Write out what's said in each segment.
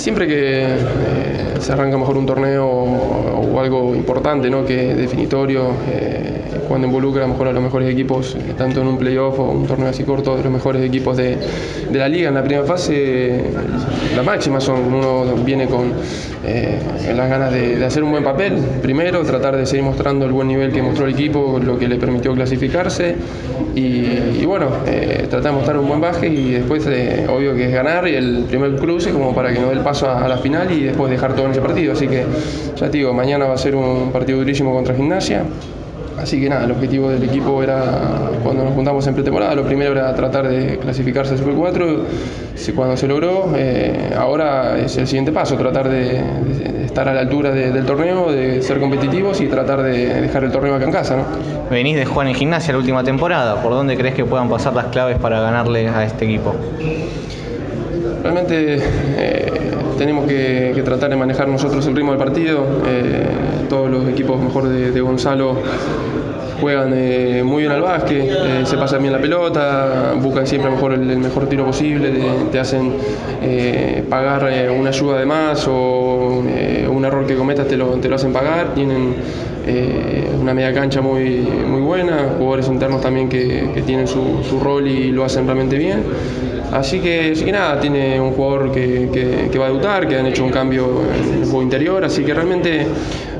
siempre que eh, se arranca mejor un torneo o, algo importante, ¿no? que definitorio, eh, cuando involucra mejor a los mejores equipos, eh, tanto en un playoff o un torneo así corto, de los mejores equipos de, la liga. En la primera fase, la máxima son, uno viene con las ganas de, hacer un buen papel, primero, tratar de seguir mostrando el buen nivel que mostró el equipo, lo que le permitió clasificarse, y, bueno, tratar de mostrar un buen baje y después, obvio que es ganar y el primer cruce como para que no dé el paso a, la final y después dejar todo en ese partido. Así que ya te digo, mañana va a ser un partido durísimo contra Gimnasia. Así que nada, el objetivo del equipo era, cuando nos juntamos en pretemporada, lo primero era tratar de clasificarse al Super 4, cuando se logró, eh, ahora es el siguiente paso, tratar de, estar a la altura del torneo, de ser competitivos y tratar de dejar el torneo acá en casa. ¿no? Venís de jugar en gimnasia la última temporada, ¿por dónde crees que puedan pasar las claves para ganarle a este equipo? Realmente eh, tenemos que, tratar de manejar nosotros el ritmo del partido. Eh, todos los equipos mejor de, Gonzalo juegan eh, muy bien al básquet, se pasan bien la pelota, buscan siempre mejor el, mejor tiro posible, te, hacen pagar una ayuda de más o un error que cometas te lo, hacen pagar. Tienen una media cancha muy, muy buena, jugadores internos también que, tienen su, rol y lo hacen realmente bien. Así que, así nada, tiene un jugador que, va a debutar, que han hecho un cambio en el juego interior, así que realmente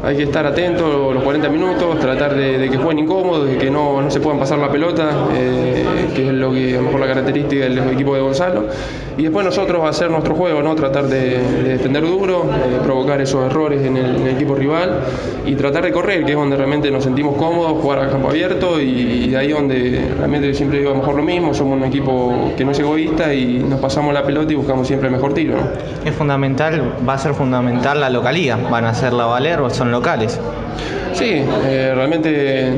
hay que estar atento los 40 minutos, tratar de, que jueguen incómodos, de que no, no, se puedan pasar la pelota, eh, que es lo que a lo mejor la característica del equipo de Gonzalo. Y después nosotros hacer nuestro juego, ¿no? tratar de, defender duro, eh, provocar esos errores en el, equipo rival y tratar de correr, que es donde realmente nos sentimos cómodos, jugar a campo abierto y, de ahí donde realmente siempre digo lo mejor lo mismo, somos un equipo que no es egoísta y nos pasamos la pelota y buscamos siempre el mejor tiro. Es fundamental, va a ser fundamental la localía, van a hacerla valer o son locales. Sí, eh, realmente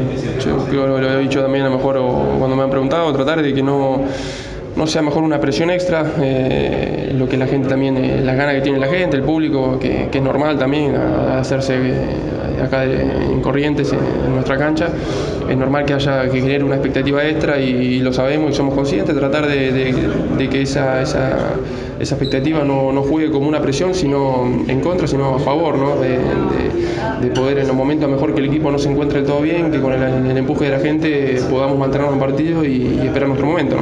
yo, lo, he dicho también a lo mejor cuando me han preguntado, tratar de que no, no sea mejor una presión extra, eh, lo que la gente también, eh, las ganas que tiene la gente, el público, que, es normal también hacerse acá en Corrientes, en, nuestra cancha, es normal que haya que genere una expectativa extra y, lo sabemos y somos conscientes, tratar de, que esa, esa, esa expectativa no, no, juegue como una presión, sino en contra, sino a favor, ¿no? de, poder en los momentos mejor que el equipo no se encuentre todo bien, que con el, empuje de la gente podamos mantenernos en partido y, esperar nuestro momento.